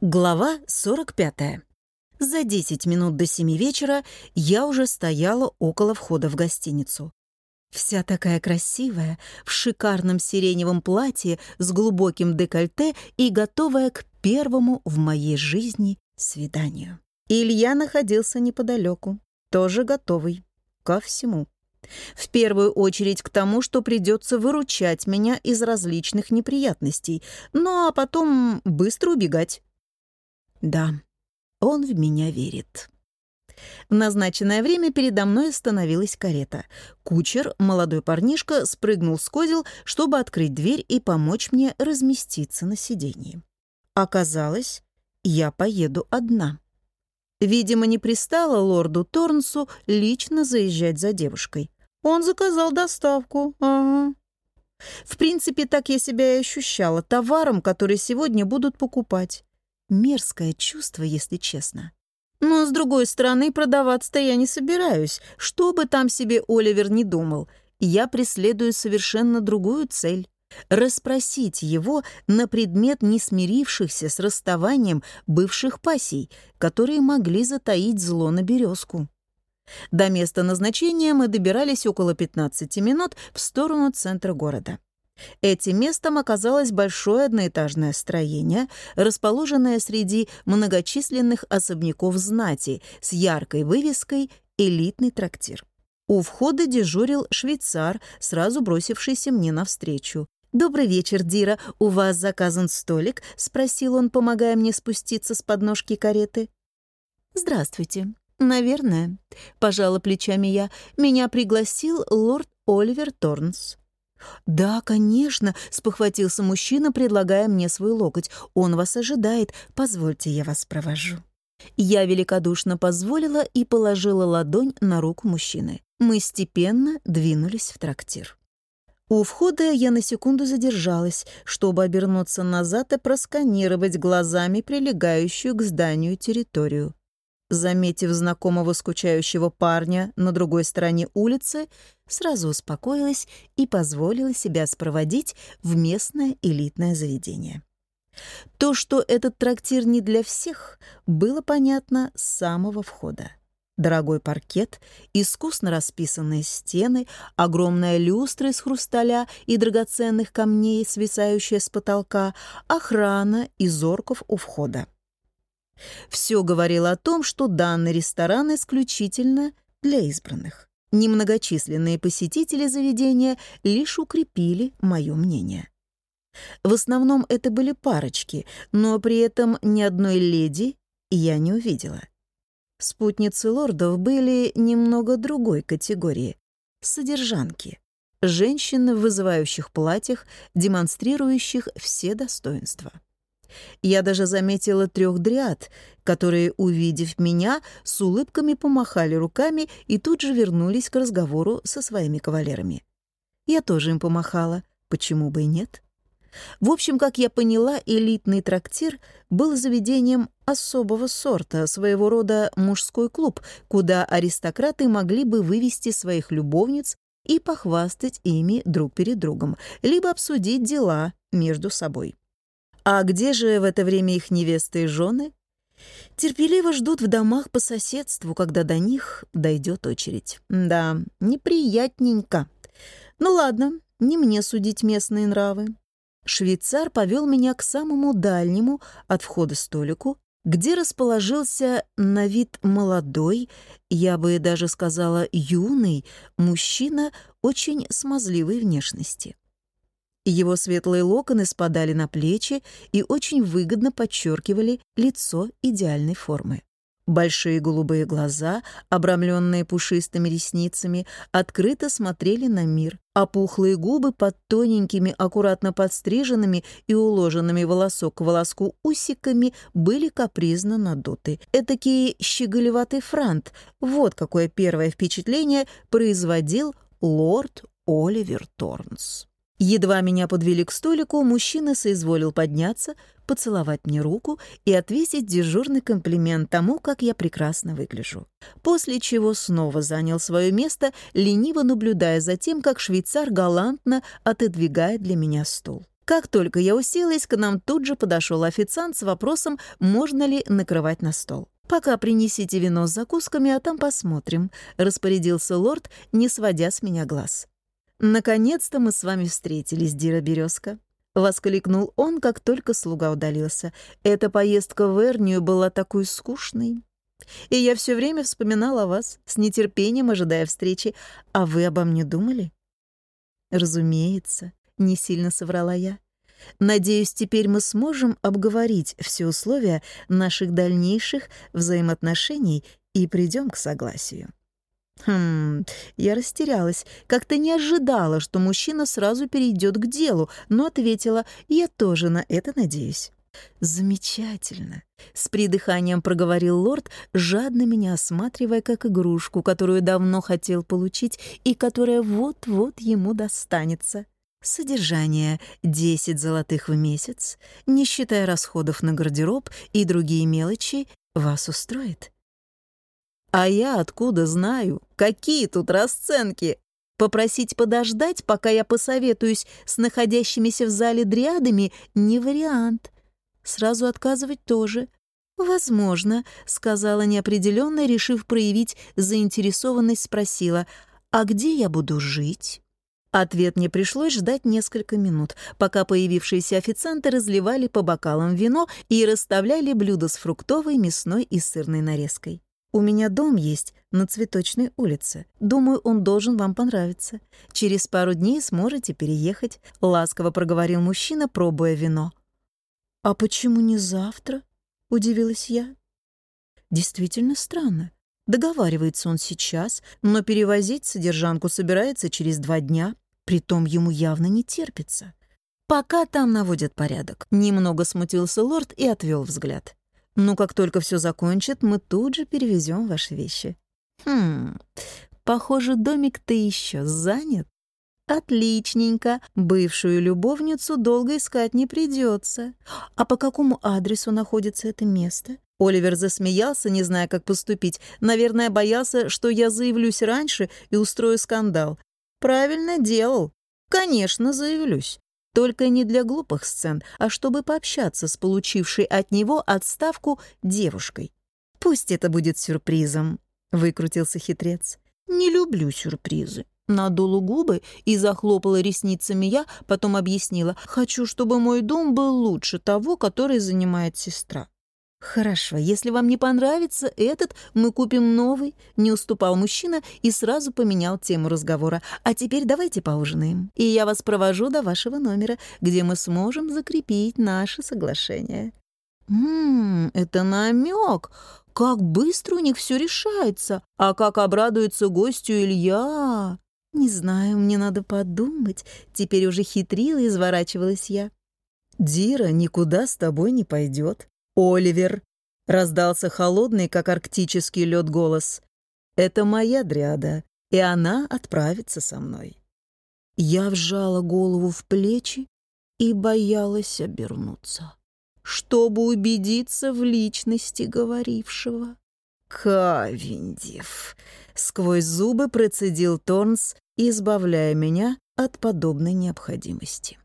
Глава 45. За 10 минут до 7 вечера я уже стояла около входа в гостиницу. Вся такая красивая, в шикарном сиреневом платье с глубоким декольте и готовая к первому в моей жизни свиданию. Илья находился неподалеку, тоже готовый ко всему. В первую очередь к тому, что придется выручать меня из различных неприятностей, ну а потом быстро убегать. Да, он в меня верит. В назначенное время передо мной остановилась карета. Кучер, молодой парнишка, спрыгнул с козел, чтобы открыть дверь и помочь мне разместиться на сиденье. Оказалось, я поеду одна. Видимо, не пристало лорду Торнсу лично заезжать за девушкой. Он заказал доставку, ага. В принципе, так я себя и ощущала, товаром, который сегодня будут покупать. Мерзкое чувство, если честно. Но, с другой стороны, продаваться-то я не собираюсь. Что бы там себе Оливер не думал, я преследую совершенно другую цель — расспросить его на предмет не смирившихся с расставанием бывших пассий, которые могли затаить зло на березку. До места назначения мы добирались около 15 минут в сторону центра города. Этим местом оказалось большое одноэтажное строение, расположенное среди многочисленных особняков знати с яркой вывеской «Элитный трактир». У входа дежурил швейцар, сразу бросившийся мне навстречу. «Добрый вечер, Дира. У вас заказан столик?» — спросил он, помогая мне спуститься с подножки кареты. «Здравствуйте. Наверное», — пожала плечами я. «Меня пригласил лорд Оливер Торнс». «Да, конечно», — спохватился мужчина, предлагая мне свой локоть. «Он вас ожидает. Позвольте, я вас провожу». Я великодушно позволила и положила ладонь на руку мужчины. Мы степенно двинулись в трактир. У входа я на секунду задержалась, чтобы обернуться назад и просканировать глазами прилегающую к зданию территорию. Заметив знакомого скучающего парня на другой стороне улицы, сразу успокоилась и позволила себя спроводить в местное элитное заведение. То, что этот трактир не для всех, было понятно с самого входа. Дорогой паркет, искусно расписанные стены, огромная люстра из хрусталя и драгоценных камней, свисающая с потолка, охрана и зорков у входа. Все говорило о том, что данный ресторан исключительно для избранных. Немногочисленные посетители заведения лишь укрепили мое мнение. В основном это были парочки, но при этом ни одной леди я не увидела. Спутницы лордов были немного другой категории — содержанки. Женщины в вызывающих платьях, демонстрирующих все достоинства. Я даже заметила трех дриад, которые, увидев меня, с улыбками помахали руками и тут же вернулись к разговору со своими кавалерами. Я тоже им помахала, почему бы и нет? В общем, как я поняла, элитный трактир был заведением особого сорта, своего рода мужской клуб, куда аристократы могли бы вывести своих любовниц и похвастать ими друг перед другом, либо обсудить дела между собой. А где же в это время их невесты и жены? Терпеливо ждут в домах по соседству, когда до них дойдет очередь. Да, неприятненько. Ну ладно, не мне судить местные нравы. Швейцар повел меня к самому дальнему от входа столику, где расположился на вид молодой, я бы даже сказала юный, мужчина очень смазливой внешности. Его светлые локоны спадали на плечи и очень выгодно подчеркивали лицо идеальной формы. Большие голубые глаза, обрамленные пушистыми ресницами, открыто смотрели на мир, а пухлые губы под тоненькими, аккуратно подстриженными и уложенными волосок к волоску усиками были капризно надуты. Этакий щеголеватый франт. Вот какое первое впечатление производил лорд Оливер Торнс. Едва меня подвели к столику, мужчина соизволил подняться, поцеловать мне руку и отвесить дежурный комплимент тому, как я прекрасно выгляжу. После чего снова занял свое место, лениво наблюдая за тем, как швейцар галантно отодвигает для меня стул. Как только я уселась, к нам тут же подошел официант с вопросом, можно ли накрывать на стол. «Пока принесите вино с закусками, а там посмотрим», — распорядился лорд, не сводя с меня глаз. «Наконец-то мы с вами встретились, Дира Березка», — воскликнул он, как только слуга удалился. «Эта поездка в Эрнию была такой скучной. И я все время вспоминала о вас, с нетерпением ожидая встречи. А вы обо мне думали?» «Разумеется», — не сильно соврала я. «Надеюсь, теперь мы сможем обговорить все условия наших дальнейших взаимоотношений и придем к согласию». Хм, я растерялась, как-то не ожидала, что мужчина сразу перейдет к делу, но ответила, я тоже на это надеюсь. «Замечательно!» — с придыханием проговорил лорд, жадно меня осматривая как игрушку, которую давно хотел получить и которая вот-вот ему достанется. Содержание — 10 золотых в месяц, не считая расходов на гардероб и другие мелочи, вас устроит? А я откуда знаю, какие тут расценки? Попросить подождать, пока я посоветуюсь с находящимися в зале дриадами, не вариант. Сразу отказывать тоже. «Возможно», — сказала неопределенно, решив проявить заинтересованность, спросила, «А где я буду жить?» Ответ мне пришлось ждать несколько минут, пока появившиеся официанты разливали по бокалам вино и расставляли блюда с фруктовой, мясной и сырной нарезкой. У меня дом есть на Цветочной улице. Думаю, он должен вам понравиться. Через пару дней сможете переехать», — ласково проговорил мужчина, пробуя вино. «А почему не завтра?» — удивилась я. «Действительно странно. Договаривается он сейчас, но перевозить содержанку собирается через два дня, притом ему явно не терпится. Пока там наводят порядок». Немного смутился лорд и отвел взгляд. Но как только все закончит, мы тут же перевезем ваши вещи. Хм, похоже, домик-то еще занят. Отличненько. Бывшую любовницу долго искать не придется. А по какому адресу находится это место? Оливер засмеялся, не зная, как поступить. Наверное, боялся, что я заявлюсь раньше и устрою скандал. Правильно делал. Конечно, заявлюсь. Только не для глупых сцен, а чтобы пообщаться с получившей от него отставку девушкой. «Пусть это будет сюрпризом», — выкрутился хитрец. «Не люблю сюрпризы». Надула губы и захлопала ресницами я, потом объяснила. «Хочу, чтобы мой дом был лучше того, который занимает сестра». «Хорошо, если вам не понравится этот, мы купим новый», — не уступал мужчина и сразу поменял тему разговора. «А теперь давайте поужинаем, и я вас провожу до вашего номера, где мы сможем закрепить наше соглашение». «Ммм, это намек. Как быстро у них все решается. А как обрадуется гостю Илья!» «Не знаю, мне надо подумать». Теперь уже хитрила и изворачивалась я. «Дира никуда с тобой не пойдет», «Оливер!» — раздался холодный, как арктический лед голос. «Это моя дриада, и она отправится со мной». Я вжала голову в плечи и боялась обернуться, чтобы убедиться в личности говорившего. «Кавиндив!» — сквозь зубы процедил Торнс, избавляя меня от подобной необходимости.